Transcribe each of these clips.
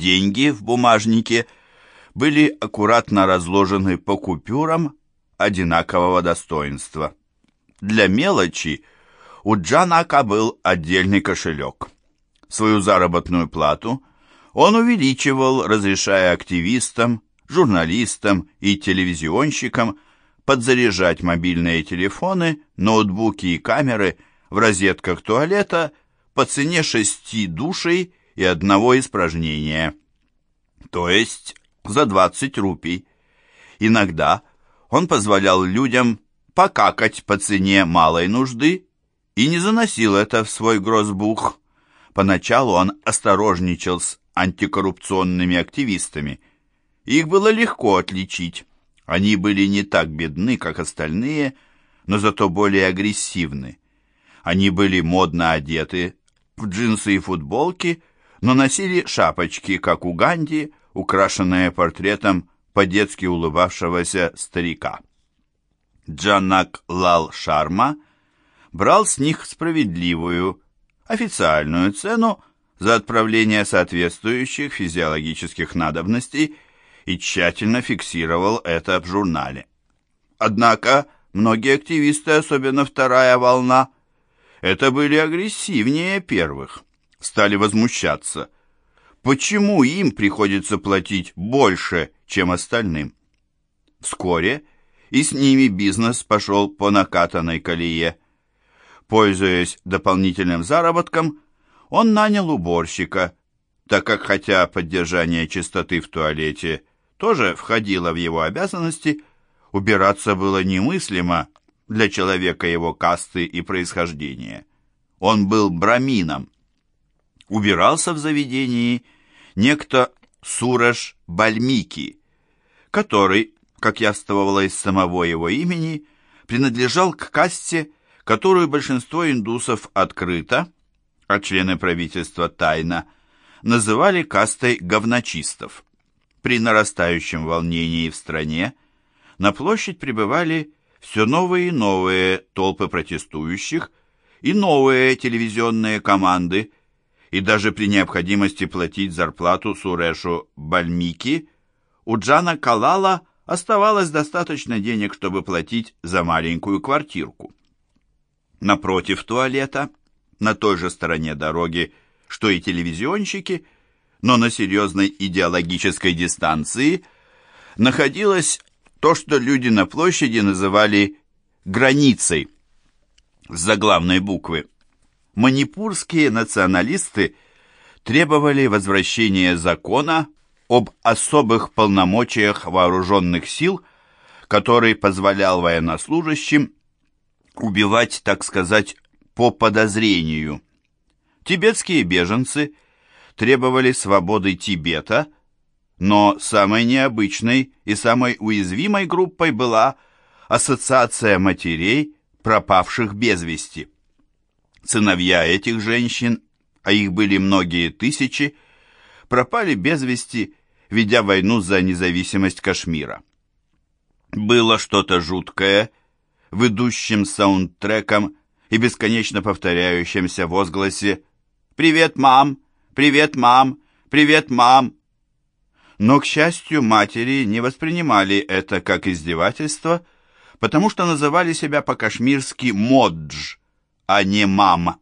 Деньги в бумажнике были аккуратно разложены по купюрам одинакового достоинства. Для мелочи у Джанака был отдельный кошелек. Свою заработную плату он увеличивал, разрешая активистам, журналистам и телевизионщикам подзаряжать мобильные телефоны, ноутбуки и камеры в розетках туалета по цене шести душей и одного испражнения, то есть за 20 рупий. Иногда он позволял людям покакать по цене малой нужды и не заносил это в свой грозбух. Поначалу он осторожничал с антикоррупционными активистами. Их было легко отличить. Они были не так бедны, как остальные, но зато более агрессивны. Они были модно одеты в джинсы и футболки, но носили шапочки, как у Ганди, украшенные портретом по-детски улыбавшегося старика. Джанак Лал Шарма брал с них справедливую, официальную цену за отправление соответствующих физиологических надобностей и тщательно фиксировал это в журнале. Однако многие активисты, особенно вторая волна, это были агрессивнее первых, стали возмущаться. Почему им приходится платить больше, чем остальным? Вскоре и с ними бизнес пошел по накатанной колее. Пользуясь дополнительным заработком, он нанял уборщика, так как хотя поддержание чистоты в туалете тоже входило в его обязанности, убираться было немыслимо для человека его касты и происхождения. Он был брамином. Убирался в заведении некто Суреш Бальмики, который, как явствовало из самого его имени, принадлежал к касте, которую большинство индусов открыто, а члены правительства тайно, называли кастой говночистов. При нарастающем волнении в стране на площадь прибывали все новые и новые толпы протестующих и новые телевизионные команды, и даже при необходимости платить зарплату Сурешу Бальмики, у Джана Калала оставалось достаточно денег, чтобы платить за маленькую квартирку. Напротив туалета, на той же стороне дороги, что и телевизионщики, но на серьезной идеологической дистанции, находилось то, что люди на площади называли «границей» с заглавной буквы. Манипурские националисты требовали возвращения закона об особых полномочиях вооруженных сил, который позволял военнослужащим убивать, так сказать, по подозрению. Тибетские беженцы требовали свободы Тибета, но самой необычной и самой уязвимой группой была Ассоциация матерей, пропавших без вести. Сыновья этих женщин, а их были многие тысячи, пропали без вести, ведя войну за независимость Кашмира. Было что-то жуткое в идущем саундтреком и бесконечно повторяющемся возгласе «Привет, мам! Привет, мам! Привет, мам!» Но, к счастью, матери не воспринимали это как издевательство, потому что называли себя по-кашмирски «модж», а не «мама».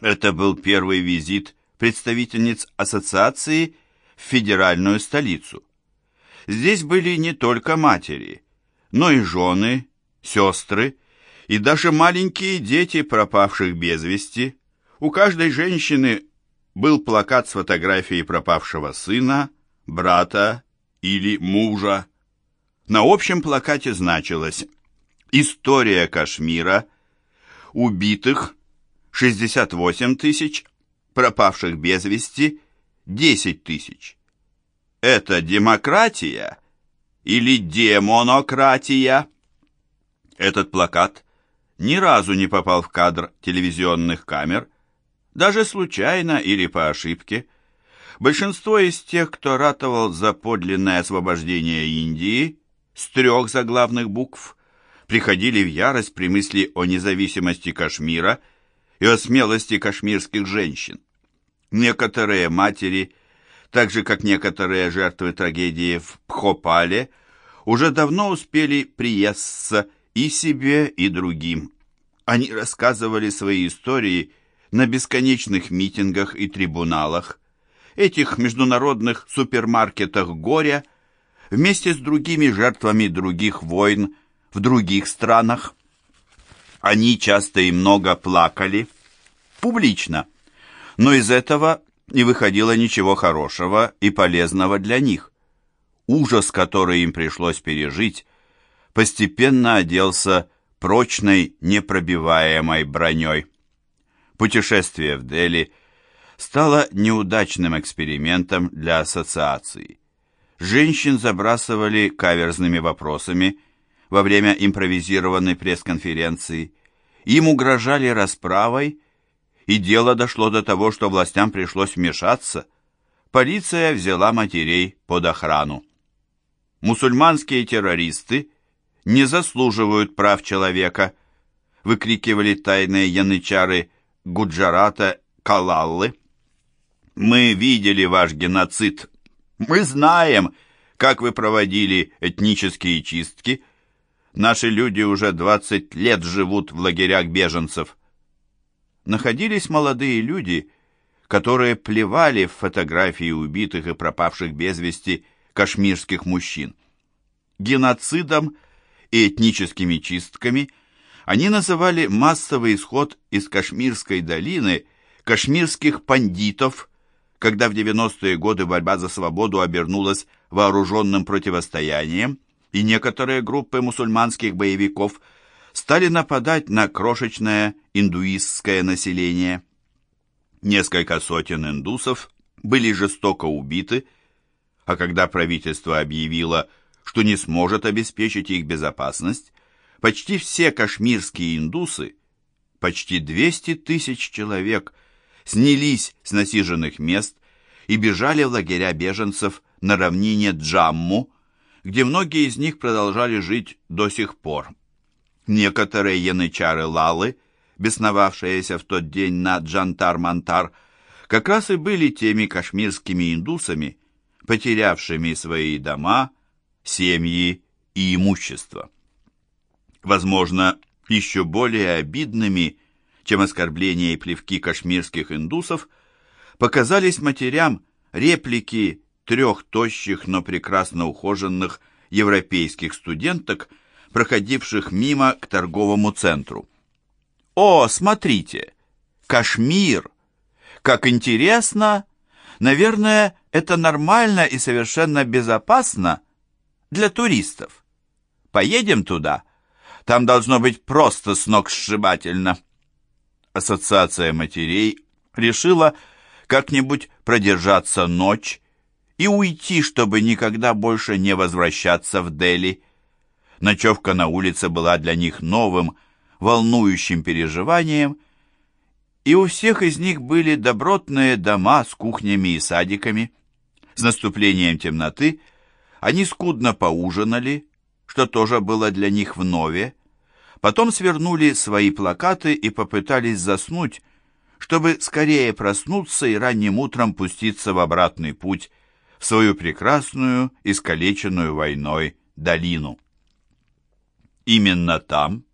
Это был первый визит представительниц ассоциации в федеральную столицу. Здесь были не только матери, но и жены, сестры и даже маленькие дети пропавших без вести. У каждой женщины был плакат с фотографией пропавшего сына, брата или мужа. На общем плакате значилось «История Кашмира», убитых 68 тысяч, пропавших без вести 10 тысяч. Это демократия или демонократия? Этот плакат ни разу не попал в кадр телевизионных камер, даже случайно или по ошибке. Большинство из тех, кто ратовал за подлинное освобождение Индии, с трех заглавных букв, приходили в ярость при мысли о независимости Кашмира и о смелости кашмирских женщин. Некоторые матери так же как некоторые жертвы трагедии в Пхопале, уже давно успели приесться и себе, и другим. Они рассказывали свои истории на бесконечных митингах и трибуналах, этих международных супермаркетах горя, вместе с другими жертвами других войн в других странах. Они часто и много плакали, публично, но из этого не выходило ничего хорошего и полезного для них. Ужас, который им пришлось пережить, постепенно оделся прочной, непробиваемой броней. Путешествие в Дели стало неудачным экспериментом для ассоциации. Женщин забрасывали каверзными вопросами во время импровизированной пресс-конференции, им угрожали расправой, и дело дошло до того, что властям пришлось вмешаться. Полиция взяла матерей под охрану. Мусульманские террористы не заслуживают прав человека, выкрикивали тайные янычары Гуджарата Калаллы. Мы видели ваш геноцид. Мы знаем, как вы проводили этнические чистки. Наши люди уже 20 лет живут в лагерях беженцев. Находились молодые люди, которые плевали в фотографии убитых и пропавших без вести кашмирских мужчин. Геноцидом и этническими чистками они называли массовый исход из Кашмирской долины кашмирских пандитов, когда в 90-е годы борьба за свободу обернулась вооруженным противостоянием, и некоторые группы мусульманских боевиков стали нападать на крошечное индуистское население. Несколько сотен индусов были жестоко убиты, а когда правительство объявило, что не сможет обеспечить их безопасность, почти все кашмирские индусы, почти 200 тысяч человек, снялись с насиженных мест и бежали в лагеря беженцев на равнине Джамму, где многие из них продолжали жить до сих пор. Некоторые янычары Лалы, бесновавшиеся в тот день на Джантар-Мантар, как раз и были теми кашмирскими индусами, потерявшими свои дома, семьи и имущество. Возможно, еще более обидными, чем оскорбления и плевки кашмирских индусов, показались матерям реплики трех тощих, но прекрасно ухоженных европейских студенток, проходивших мимо к торговому центру. «О, смотрите! Кашмир! Как интересно! Наверное, это нормально и совершенно безопасно для туристов. Поедем туда? Там должно быть просто сногсшибательно. Ассоциация матерей решила как-нибудь продержаться ночь и уйти, чтобы никогда больше не возвращаться в Дели. Ночевка на улице была для них новым, волнующим переживанием, и у всех из них были добротные дома с кухнями и садиками. С наступлением темноты они скудно поужинали, что тоже было для них вновь, потом свернули свои плакаты и попытались заснуть, чтобы скорее проснуться и ранним утром пуститься в обратный путь свою прекрасную, искалеченную войной долину. Именно там,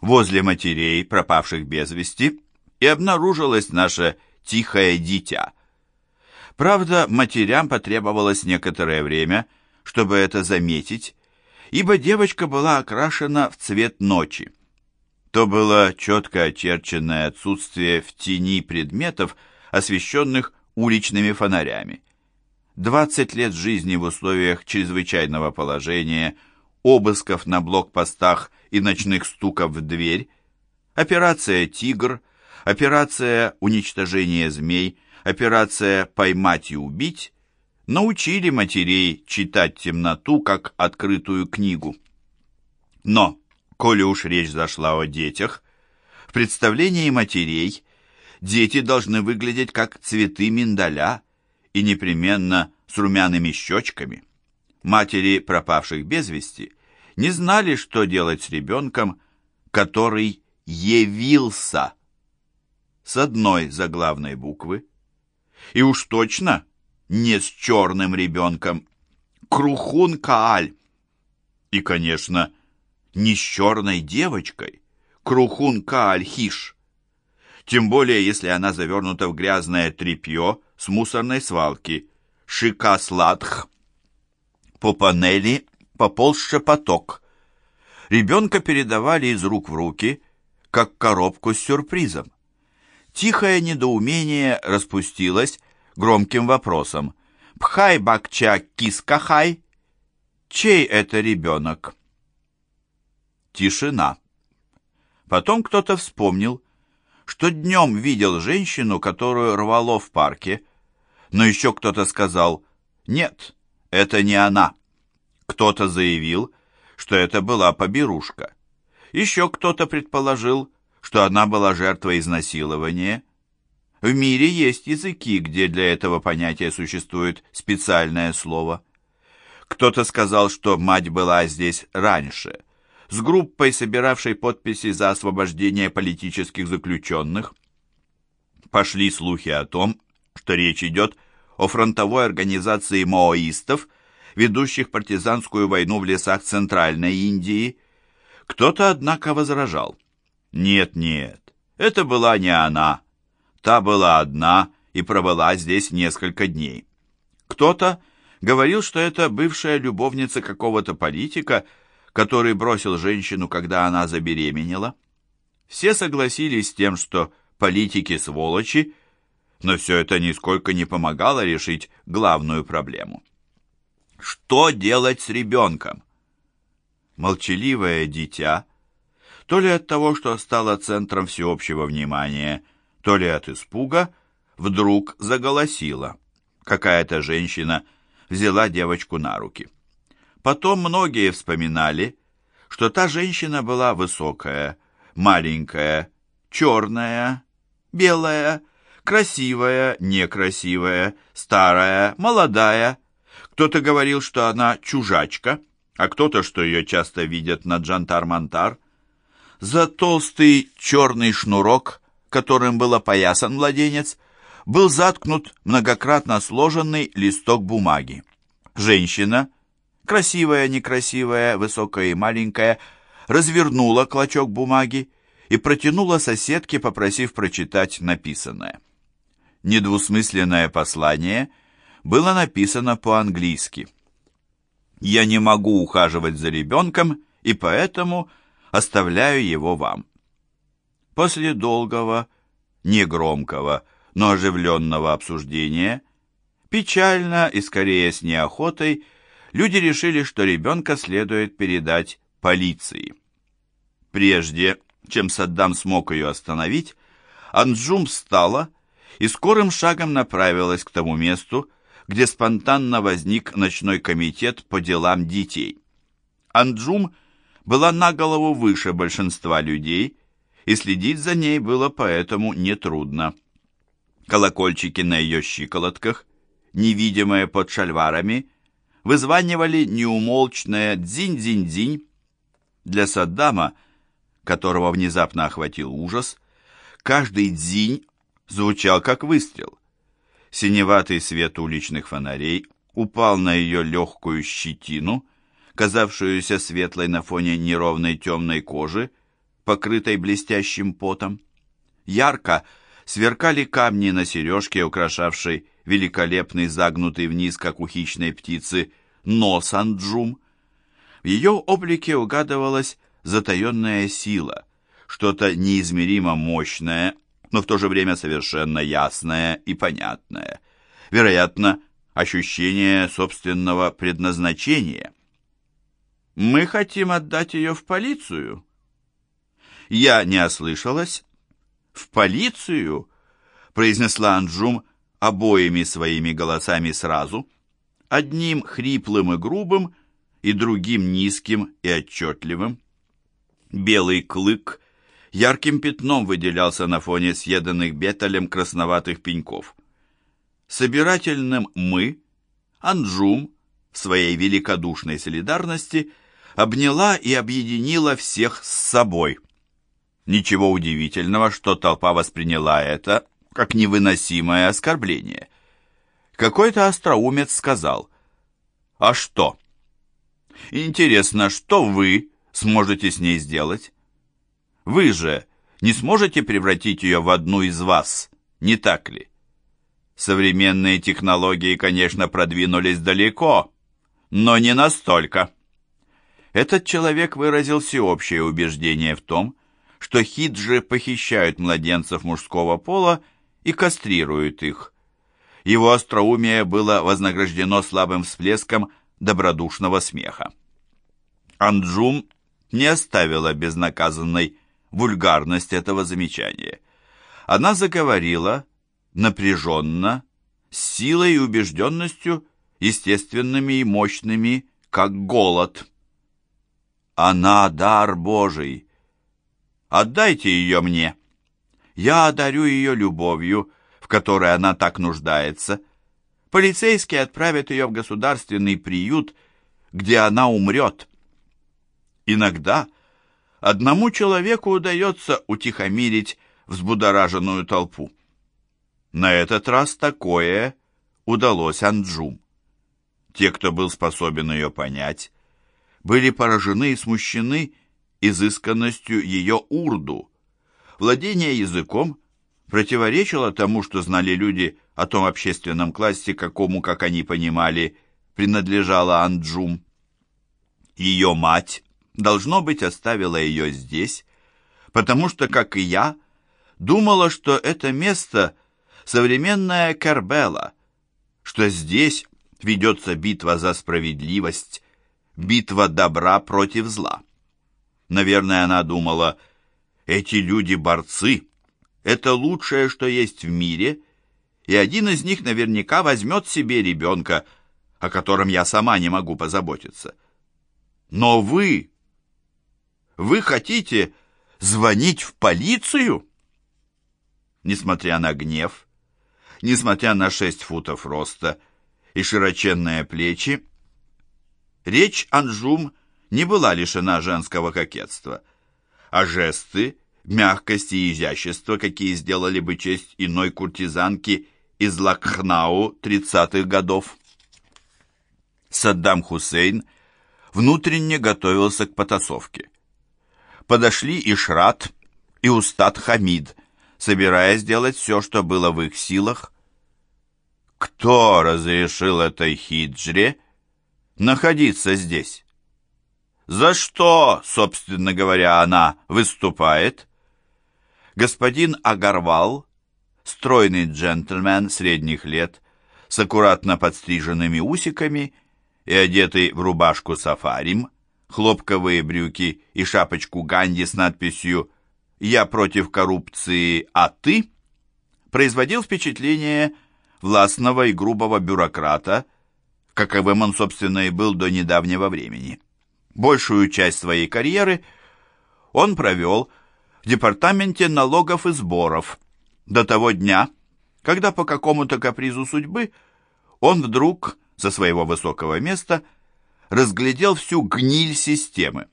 возле матерей, пропавших без вести, и обнаружилось наше тихое дитя. Правда, матерям потребовалось некоторое время, чтобы это заметить, ибо девочка была окрашена в цвет ночи. То было четко очерченное отсутствие в тени предметов, освещенных уличными фонарями. Двадцать лет жизни в условиях чрезвычайного положения, обысков на блокпостах и ночных стуков в дверь, операция «Тигр», операция «Уничтожение змей», операция «Поймать и убить» научили матерей читать темноту как открытую книгу. Но, коли уж речь зашла о детях, в представлении матерей дети должны выглядеть как цветы миндаля и непременно с румяными щечками. Матери пропавших без вести не знали, что делать с ребенком, который явился с одной заглавной буквы, и уж точно не с черным ребенком. Крухун Кааль. И, конечно, не с черной девочкой. Крухун Кааль Хиш. Тем более, если она завернута в грязное тряпье с мусорной свалки. Шика Сладх. По панели пополз шепоток. Ребенка передавали из рук в руки, как коробку с сюрпризом. Тихое недоумение распустилось громким вопросом. «Пхай бакча кискахай?» «Чей это ребенок?» Тишина. Потом кто-то вспомнил, что днем видел женщину, которую рвало в парке, но еще кто-то сказал «Нет, это не она». Кто-то заявил, что это была поберушка. Еще кто-то предположил, что она была жертвой изнасилования. В мире есть языки, где для этого понятия существует специальное слово. Кто-то сказал, что мать была здесь раньше, с группой, собиравшей подписи за освобождение политических заключенных. Пошли слухи о том, что речь идет о фронтовой организации маоистов, ведущих партизанскую войну в лесах Центральной Индии. Кто-то, однако, возражал. Нет, нет, это была не она. Та была одна и пробыла здесь несколько дней. Кто-то говорил, что это бывшая любовница какого-то политика, который бросил женщину, когда она забеременела. Все согласились с тем, что политики сволочи, но все это нисколько не помогало решить главную проблему. Что делать с ребенком? Молчаливое дитя, то ли от того, что стало центром всеобщего внимания, то ли от испуга, вдруг заголосила. Какая-то женщина взяла девочку на руки. Потом многие вспоминали, что та женщина была высокая, маленькая, черная, белая, красивая, некрасивая, старая, молодая. Кто-то говорил, что она чужачка, а кто-то, что ее часто видят на Джантар-Мантар. За толстый черный шнурок, которым был опоясан младенец, был заткнут многократно сложенный листок бумаги. Женщина, красивая, некрасивая, высокая и маленькая, развернула клочок бумаги и протянула соседке, попросив прочитать написанное. Недвусмысленное послание было написано по-английски. «Я не могу ухаживать за ребенком, и поэтому оставляю его вам». После долгого, негромкого, но оживленного обсуждения, печально и скорее с неохотой, люди решили, что ребенка следует передать полиции. Прежде, чем Саддам смог ее остановить, Анджум встала и скорым шагом направилась к тому месту, где спонтанно возник ночной комитет по делам детей. Анджум была на голову выше большинства людей, и следить за ней было поэтому нетрудно. Колокольчики на ее щиколотках, невидимые под шальварами, вызванивали неумолчное «дзинь-дзинь-дзинь». Для Саддама, которого внезапно охватил ужас, каждый дзинь звучал как выстрел. Синеватый свет уличных фонарей упал на ее легкую щетину, казавшуюся светлой на фоне неровной темной кожи, покрытой блестящим потом. Ярко сверкали камни на сережке, украшавшей великолепный загнутый вниз, как у хищной птицы, нос Анджум. В ее облике угадывалась затаенная сила, что-то неизмеримо мощное, но в то же время совершенно ясное и понятное. Вероятно, ощущение собственного предназначения. «Мы хотим отдать ее в полицию». Я не ослышалась. «В полицию?» — произнесла Анджум обоими своими голосами сразу, одним хриплым и грубым, и другим низким и отчетливым. Белый клык ярким пятном выделялся на фоне съеданных беталем красноватых пеньков. Собирательным «мы» Анджум в своей великодушной солидарности обняла и объединила всех с собой. Ничего удивительного, что толпа восприняла это как невыносимое оскорбление. Какой-то остроумец сказал, «А что?» «Интересно, что вы сможете с ней сделать? Вы же не сможете превратить ее в одну из вас, не так ли?» Современные технологии, конечно, продвинулись далеко, но не настолько. Этот человек выразил всеобщее убеждение в том, что хиджи похищают младенцев мужского пола и кастрируют их. Его остроумие было вознаграждено слабым всплеском добродушного смеха. Анджум не оставила безнаказанной вульгарность этого замечания. Она заговорила, напряженно, с силой и убежденностью, естественными и мощными, как голод. Она дар Божий. Отдайте ее мне. Я одарю ее любовью, в которой она так нуждается. Полицейские отправят ее в государственный приют, где она умрет. Иногда одному человеку удается утихомирить взбудораженную толпу. На этот раз такое удалось Анджум. Те, кто был способен ее понять, были поражены и смущены изысканностью ее урду. Владение языком противоречило тому, что знали люди о том общественном классе, какому, как они понимали, принадлежала Анджум. Ее мать, должно быть, оставила ее здесь, потому что, как и я, думала, что это место современная Карбела, что здесь ведется битва за справедливость, битва добра против зла. Наверное, она думала, эти люди борцы, это лучшее, что есть в мире, и один из них наверняка возьмет себе ребенка, о котором я сама не могу позаботиться. Но вы, вы хотите звонить в полицию? Несмотря на гнев, несмотря на шесть футов роста и широченные плечи, речь Анжум не была лишена женского кокетства, а жесты, мягкости и изящества, какие сделали бы честь иной куртизанки из Лакхнау тридцатых годов. Саддам Хусейн внутренне готовился к потасовке. Подошли и Шрат, и Устат Хамид, собираясь сделать все, что было в их силах, кто разрешил этой хиджре находиться здесь? За что, собственно говоря, она выступает? Господин Агарвал, стройный джентльмен средних лет, с аккуратно подстриженными усиками и одетый в рубашку сафарим, хлопковые брюки и шапочку Ганди с надписью «Я против коррупции, а ты?» производил впечатление властного и грубого бюрократа, каковым он, собственно, и был до недавнего времени. Большую часть своей карьеры он провел в департаменте налогов и сборов до того дня, когда по какому-то капризу судьбы он вдруг со своего высокого места разглядел всю гниль системы.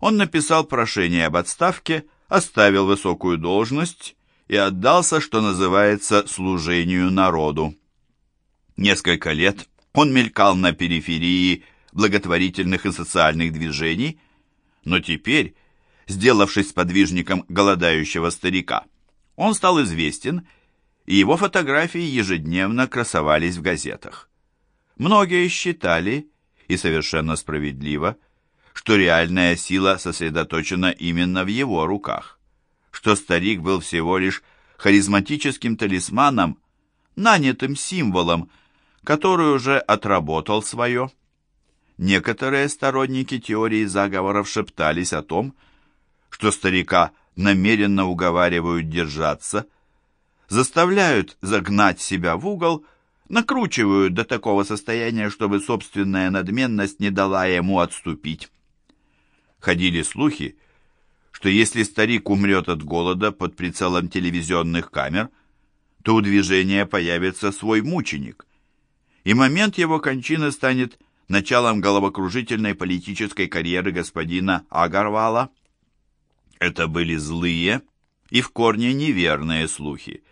Он написал прошение об отставке, оставил высокую должность и отдался, что называется, служению народу. Несколько лет он мелькал на периферии благотворительных и социальных движений, но теперь, сделавшись сподвижником голодающего старика, он стал известен, и его фотографии ежедневно красовались в газетах. Многие считали, и совершенно справедливо, что реальная сила сосредоточена именно в его руках что старик был всего лишь харизматическим талисманом, нанятым символом, который уже отработал свое. Некоторые сторонники теории заговоров шептались о том, что старика намеренно уговаривают держаться, заставляют загнать себя в угол, накручивают до такого состояния, чтобы собственная надменность не дала ему отступить. Ходили слухи, что если старик умрет от голода под прицелом телевизионных камер, то у движения появится свой мученик, и момент его кончины станет началом головокружительной политической карьеры господина Агарвала. Это были злые и в корне неверные слухи.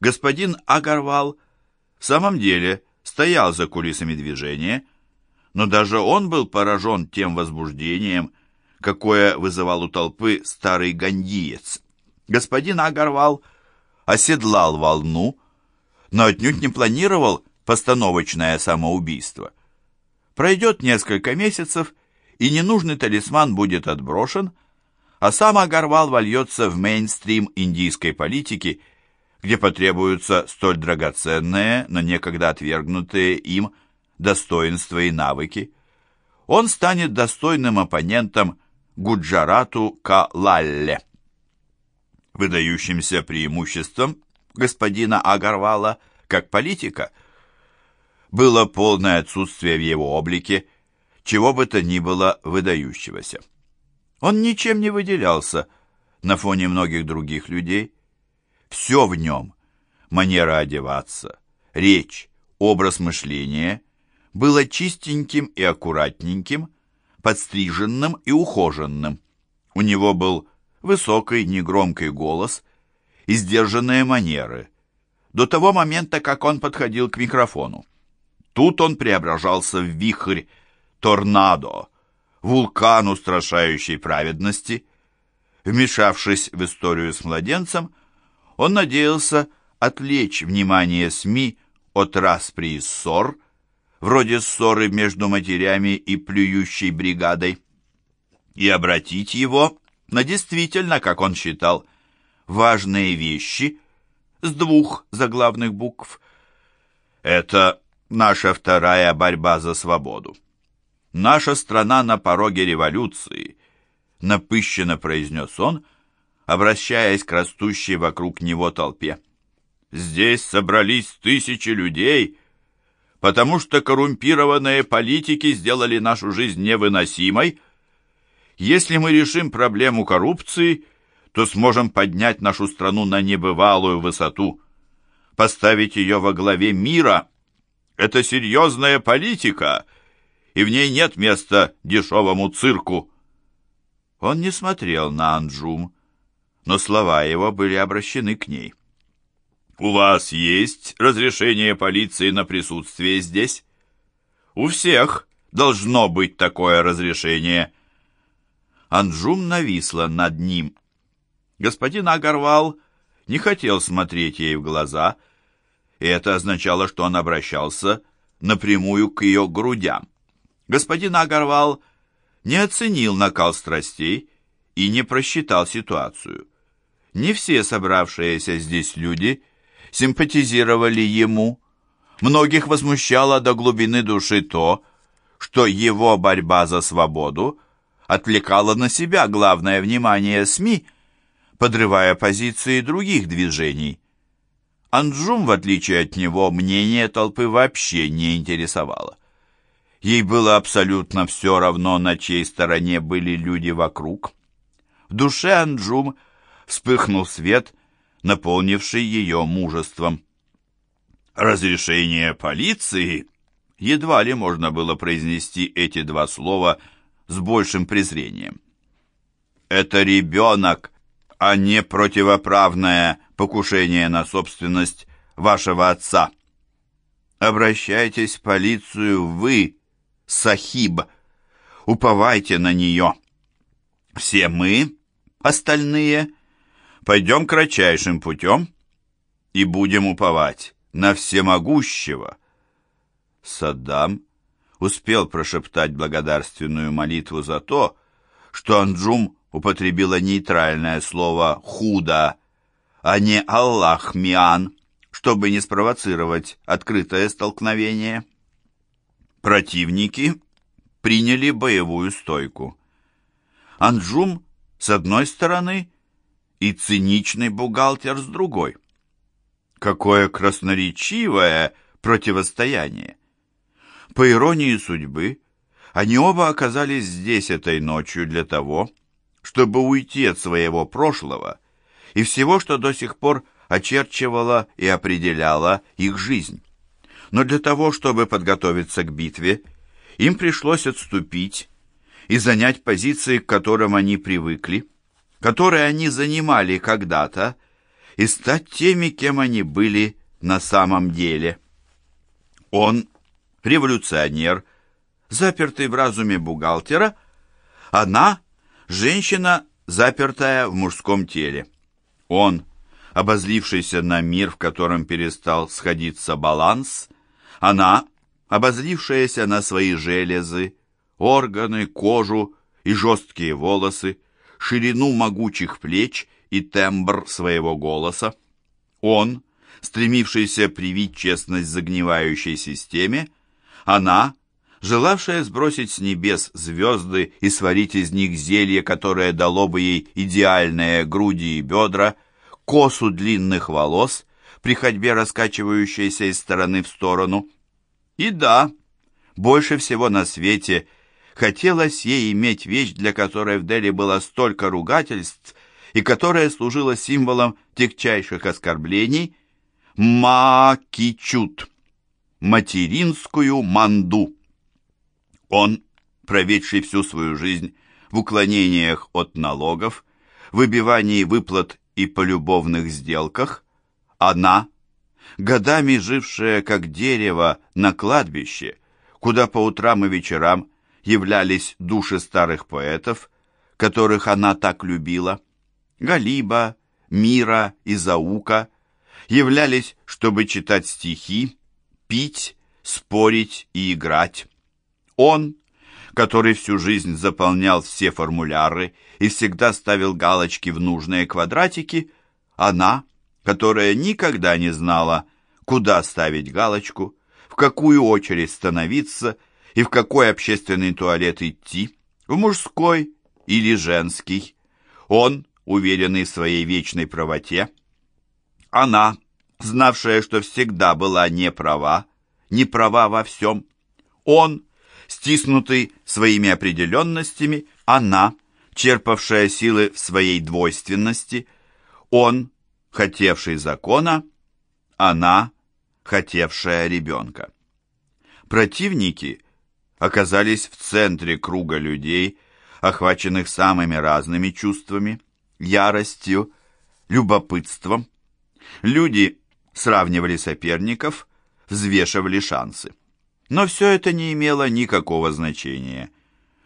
Господин Агарвал в самом деле стоял за кулисами движения, но даже он был поражен тем возбуждением, какое вызывал у толпы старый гандиец. Господин Агарвал оседлал волну, но отнюдь не планировал постановочное самоубийство. Пройдет несколько месяцев, и ненужный талисман будет отброшен, а сам Агарвал вольется в мейнстрим индийской политики, где потребуются столь драгоценные, но некогда отвергнутые им достоинства и навыки. Он станет достойным оппонентом Гуджарату Калалле. Выдающимся преимуществом господина Агарвала как политика было полное отсутствие в его облике чего бы то ни было выдающегося. Он ничем не выделялся на фоне многих других людей. Все в нем — манера одеваться, речь, образ мышления — было чистеньким и аккуратненьким, подстриженным и ухоженным. У него был высокий, негромкий голос и сдержанные манеры, до того момента, как он подходил к микрофону. Тут он преображался в вихрь, торнадо, вулкан устрашающей праведности. Вмешавшись в историю с младенцем, он надеялся отвлечь внимание СМИ от распри и ссор, вроде ссоры между матерями и плюющей бригадой, и обратить его на действительно, как он считал, важные вещи с двух заглавных букв. Это наша вторая борьба за свободу. «Наша страна на пороге революции», — напыщенно произнес он, обращаясь к растущей вокруг него толпе. «Здесь собрались тысячи людей, потому что коррумпированные политики сделали нашу жизнь невыносимой. Если мы решим проблему коррупции, то сможем поднять нашу страну на небывалую высоту, поставить ее во главе мира. Это серьезная политика» и в ней нет места дешевому цирку». Он не смотрел на Анджум, но слова его были обращены к ней. «У вас есть разрешение полиции на присутствие здесь?» «У всех должно быть такое разрешение». Анджум нависла над ним. Господин Агарвал не хотел смотреть ей в глаза, и это означало, что он обращался напрямую к ее грудям. Господин Агарвал не оценил накал страстей и не просчитал ситуацию. Не все собравшиеся здесь люди симпатизировали ему. Многих возмущало до глубины души то, что его борьба за свободу отвлекала на себя главное внимание СМИ, подрывая позиции других движений. Анджум, в отличие от него, мнение толпы вообще не интересовало. Ей было абсолютно все равно, на чьей стороне были люди вокруг. В душе Анджум вспыхнул свет, наполнивший ее мужеством. «Разрешение полиции?» Едва ли можно было произнести эти два слова с большим презрением. «Это ребенок, а не противоправное покушение на собственность вашего отца. Обращайтесь в полицию вы, Сахиб. Уповайте на нее. Все мы, остальные, пойдем кратчайшим путем и будем уповать на всемогущего. Саддам успел прошептать благодарственную молитву за то, что Анджум употребила нейтральное слово «худо», а не «Аллах Миан», чтобы не спровоцировать открытое столкновение. Противники приняли боевую стойку. Анджум с одной стороны и циничный бухгалтер с другой. Какое красноречивое противостояние! По иронии судьбы, они оба оказались здесь этой ночью для того, чтобы уйти от своего прошлого и всего, что до сих пор очерчивало и определяло их жизнь. Но для того, чтобы подготовиться к битве, им пришлось отступить и занять позиции, к которым они привыкли, которые они занимали когда-то, и стать теми, кем они были на самом деле – Он революционер, запертый в разуме бухгалтера, она – женщина, запертая в мужском теле. Он – обозлившийся на мир, в котором перестал сходиться баланс, она – обозлившаяся на свои железы, органы, кожу и жесткие волосы, ширину могучих плеч и тембр своего голоса. Он – стремившийся привить честность загнивающей системе, она, желавшая сбросить с небес звезды и сварить из них зелье, которое дало бы ей идеальные груди и бедра, косу длинных волос, при ходьбе раскачивающейся из стороны в сторону. И да, больше всего на свете хотелось ей иметь вещь, для которой в Дели было столько ругательств, и которая служила символом тягчайших оскорблений – Макичут, материнскую манду. Он, проведший всю свою жизнь в уклонениях от налогов, выбивании выплат и полюбовных сделках, она, годами жившая как дерево на кладбище, куда по утрам и вечерам являлись души старых поэтов, которых она так любила, Галиба, Мира, Изаука, являлись, чтобы читать стихи, пить, спорить и играть. Он, который всю жизнь заполнял все формуляры и всегда ставил галочки в нужные квадратики, она, которая никогда не знала, куда ставить галочку, в какую очередь становиться и в какой общественный туалет идти, в мужской или женский. Он, уверенный в своей вечной правоте, она, знавшая, что всегда была не права, не права во всем. Он, стиснутый своими определенностями, она, черпавшая силы в своей двойственности, он, хотевший закона, она, хотевшая ребенка. Противники оказались в центре круга людей, охваченных самыми разными чувствами, яростью, любопытством, Люди сравнивали соперников, взвешивали шансы. Но все это не имело никакого значения.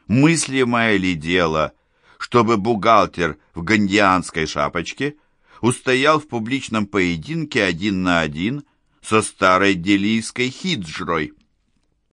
Мыслимое ли дело, чтобы бухгалтер в гандианской шапочке устоял в публичном поединке один на один со старой делийской хиджрой?